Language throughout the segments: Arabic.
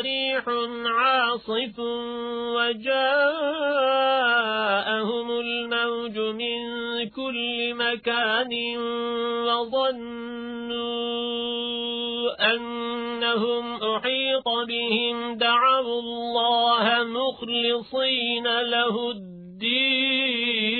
ريح عاصف وجاءهم الموج من كل مكان وظنوا أنهم أحيط بهم دعوا الله مخلصين له الدين.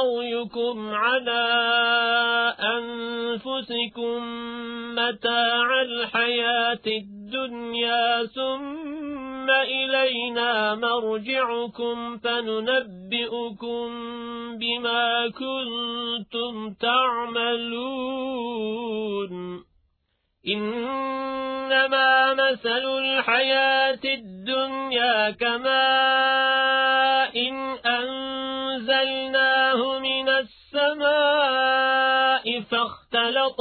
بغيكم على أنفسكم متاع الحياة الدنيا ثم إلينا مرجعكم فننبئكم بما كنتم تعملون. إنما مثل الحياة الدنيا كماء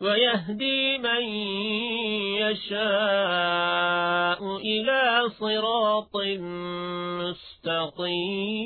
ويهدي من يشاء إلى صراط مستقيم.